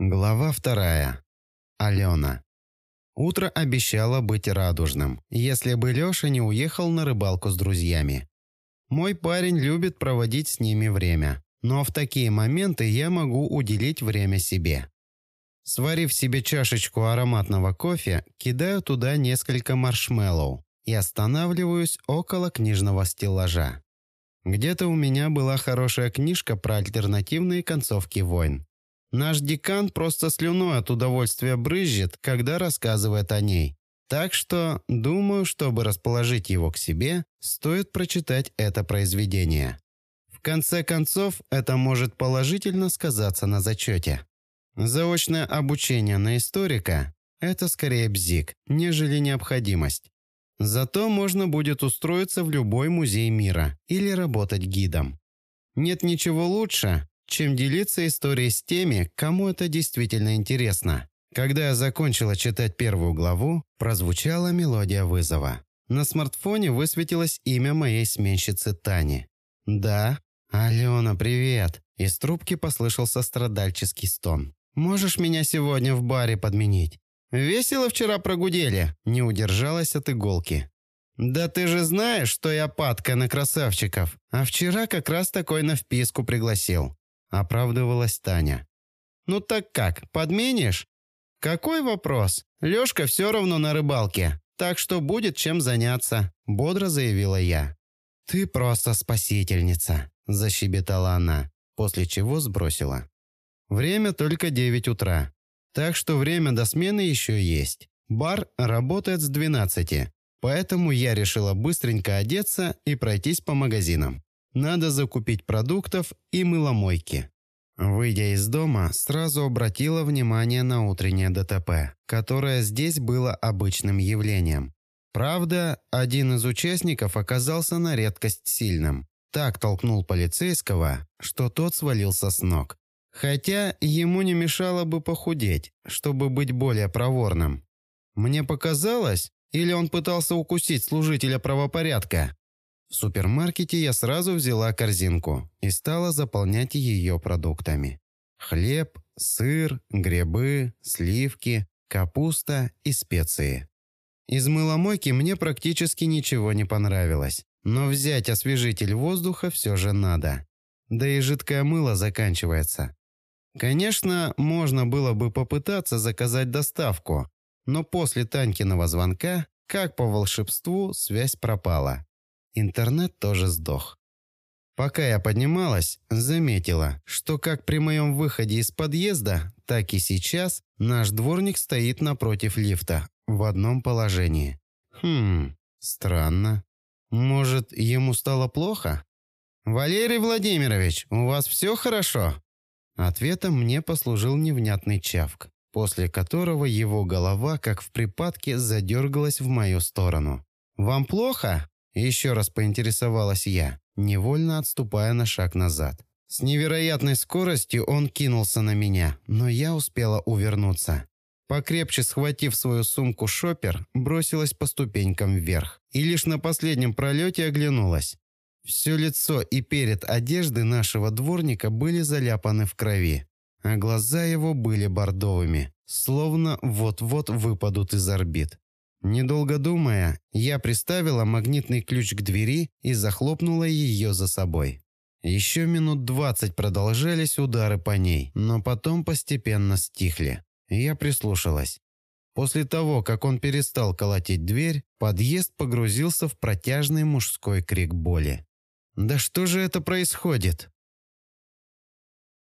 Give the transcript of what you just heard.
Глава вторая. Алена. Утро обещало быть радужным, если бы Леша не уехал на рыбалку с друзьями. Мой парень любит проводить с ними время, но в такие моменты я могу уделить время себе. Сварив себе чашечку ароматного кофе, кидаю туда несколько маршмеллоу и останавливаюсь около книжного стеллажа. Где-то у меня была хорошая книжка про альтернативные концовки войн. Наш декан просто слюной от удовольствия брызжет, когда рассказывает о ней. Так что, думаю, чтобы расположить его к себе, стоит прочитать это произведение. В конце концов, это может положительно сказаться на зачете. Заочное обучение на историка – это скорее бзик, нежели необходимость. Зато можно будет устроиться в любой музей мира или работать гидом. Нет ничего лучше, чем делиться историей с теми, кому это действительно интересно. Когда я закончила читать первую главу, прозвучала мелодия вызова. На смартфоне высветилось имя моей сменщицы Тани. «Да? Алена, привет!» Из трубки послышался страдальческий стон. «Можешь меня сегодня в баре подменить?» «Весело вчера прогудели», – не удержалась от иголки. «Да ты же знаешь, что я падка на красавчиков, а вчера как раз такой на вписку пригласил. – оправдывалась Таня. «Ну так как, подменишь?» «Какой вопрос? Лёшка все равно на рыбалке, так что будет чем заняться», – бодро заявила я. «Ты просто спасительница», – защебетала она, после чего сбросила. «Время только 9 утра, так что время до смены еще есть. Бар работает с 12, поэтому я решила быстренько одеться и пройтись по магазинам. Надо закупить продуктов и мыломойки. Выйдя из дома, сразу обратила внимание на утреннее ДТП, которое здесь было обычным явлением. Правда, один из участников оказался на редкость сильным. Так толкнул полицейского, что тот свалился с ног. Хотя ему не мешало бы похудеть, чтобы быть более проворным. Мне показалось, или он пытался укусить служителя правопорядка, в супермаркете я сразу взяла корзинку и стала заполнять ее продуктами. Хлеб, сыр, грибы, сливки, капуста и специи. Из мыломойки мне практически ничего не понравилось, но взять освежитель воздуха все же надо. Да и жидкое мыло заканчивается. Конечно, можно было бы попытаться заказать доставку, но после Танькиного звонка, как по волшебству, связь пропала. Интернет тоже сдох. Пока я поднималась, заметила, что как при моем выходе из подъезда, так и сейчас наш дворник стоит напротив лифта, в одном положении. Хм, странно. Может, ему стало плохо? «Валерий Владимирович, у вас все хорошо?» Ответом мне послужил невнятный чавк, после которого его голова, как в припадке, задергалась в мою сторону. «Вам плохо?» Еще раз поинтересовалась я, невольно отступая на шаг назад. С невероятной скоростью он кинулся на меня, но я успела увернуться. Покрепче схватив свою сумку шопер, бросилась по ступенькам вверх и лишь на последнем пролете оглянулась. Все лицо и перед одежды нашего дворника были заляпаны в крови, а глаза его были бордовыми, словно вот-вот выпадут из орбит. Недолго думая, я приставила магнитный ключ к двери и захлопнула ее за собой. Еще минут двадцать продолжались удары по ней, но потом постепенно стихли. Я прислушалась. После того, как он перестал колотить дверь, подъезд погрузился в протяжный мужской крик боли. «Да что же это происходит?»